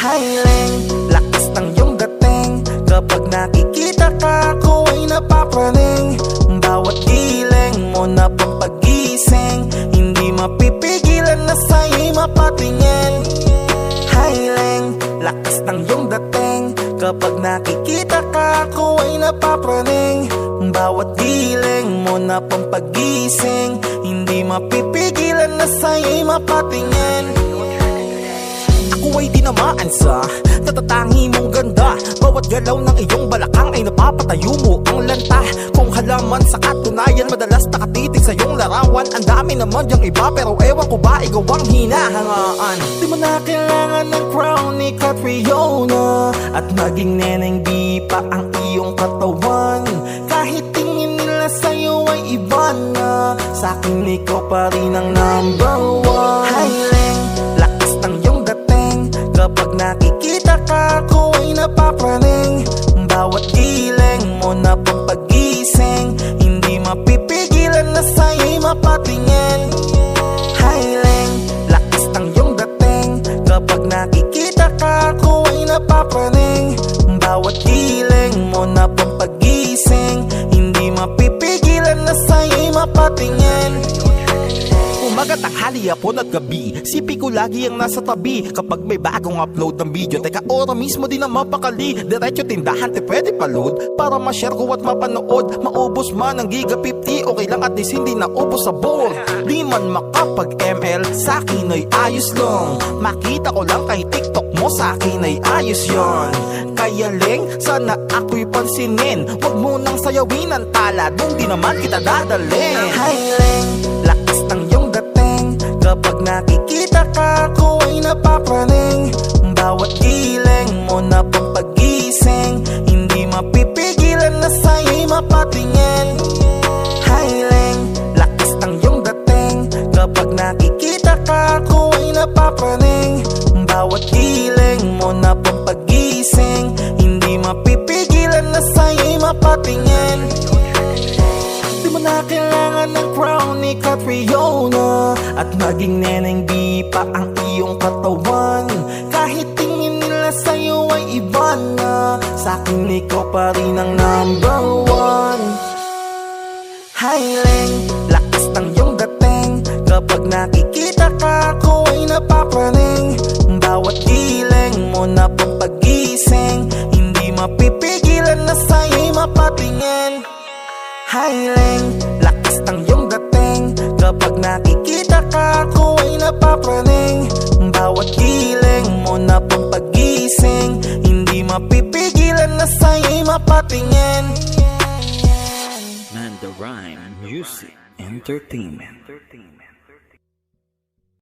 Hiling, lakas ng iyong dating. Kapag nakikita ka, ako ay napapraning Bawat giling mo na pampagising Hindi mapipigilan na sa'yo'y mapatingin. Hiling, lakas ng iyong dating. Kapag nakikita ka, ako ay napapraning Bawat giling mo na pampagising Hindi mapipigilan na sa'yo'y mapatingin ako ay tinamaan sa Tatatangi mong ganda. Bawat galaw ng iyong balakang ay napapatayo mo ang lanta. Kung halaman sa katunayan Madalas nakatitig sa iyong larawan. Ang dami naman yung iba Pero ewan ko ba ikaw ang hinahangaan? Di mo na kailangan ng crown ni Catriona At maging neneng di pa ang iyong katawan. Kahit tingin nila sa'yo ay iba na Sa'kin ikaw pa rin ang number one Kapag nakikita ka, ako ay napapraning. Bawat giling mo na pampagising Hindi mapipigilan na sa'yo'y mapatingin. Hiling, lakas ng iyong dating. Kapag nakikita ka, ako ay napapraning. Bawat giling mo na pampagising Hindi mapipigilan na sa'yo'y mapatingin Umaga, tanghali, hapon at gabi Sipi ko lagi ang nasa tabi. Kapag may bagong upload ng video Teka, ora mismo din ang mapakali. Diretso tindahan, te pwede pa load Para ma-share ko at mapanood Maubos man ang giga 50 Okay lang at least hindi naubos sa board. Di man makapag ML Sa akin ay ayos lang. Makita ko lang kay TikTok mo Sa akin ay ayos yon Kaya ling, sana ako'y pansinin. Huwag mo nang sayawin ang tala Doon di naman kita dadalhin. Hi Ling, nakikita ka, ako ay napapraning Bawat giling mo na pampagising Hindi mapipigilan na sa'yo'y mapatingin. Hiling, lakas ng iyong dating. Kapag nakikita ka, ako ay napapraning Bawat giling mo na pampagising Hindi mapipigilan na sa'yo'y mapatingin. Di mo na kailangan ng crown ni Catriona At maging neneng di pa ang iyong katawan. Kahit tingin nila sa'yo ay iba na Sa'kin ikaw pa rin ang number one. Hiling, lakas ng iyong dating. Kapag nakikita ka, ako ay napapraning Bawat giling mo na pampagising Hindi mapipigilan na sa'yo'y mapatingin. Hiling, lakas ng iyong Kapag nakikita ka, ako ay napapraning Bawat giling mo na pampagising Hindi mapipigilan na sa'yo'y mapatingin Mandarine Music Entertainment.